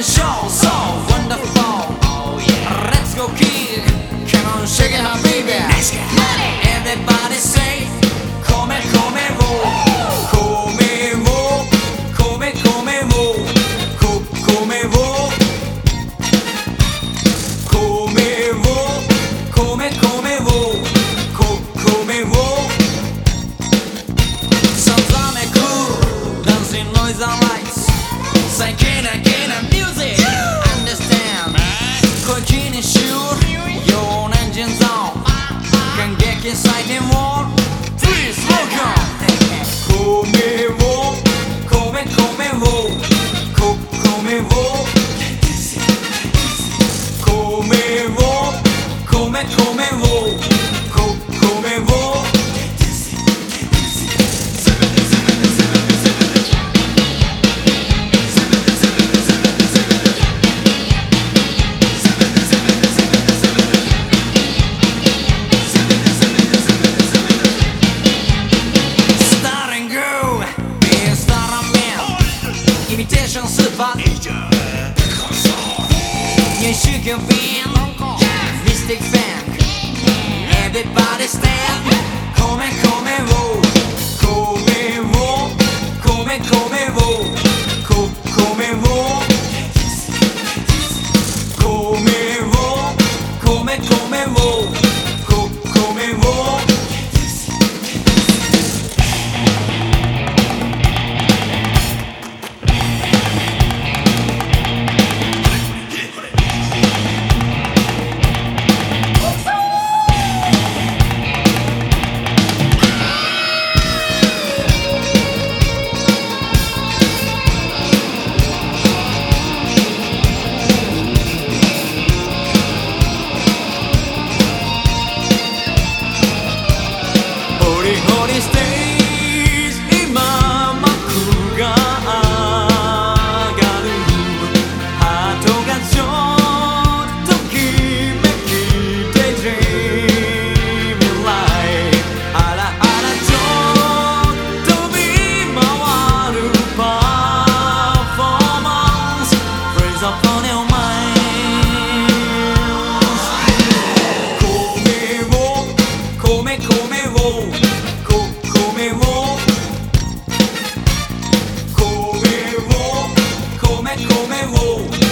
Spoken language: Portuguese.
and show so wonderful. Oh yeah, let's go kid. Come on, shake it, baby. Everybody say, come and come and roll. come, come vou, co, come vou. Starting girl, be a star man. Imitation super. 你是个 Fantastic Fan. Everybody stand. Come, come, roll come come wow Co, come wow come wow come come wow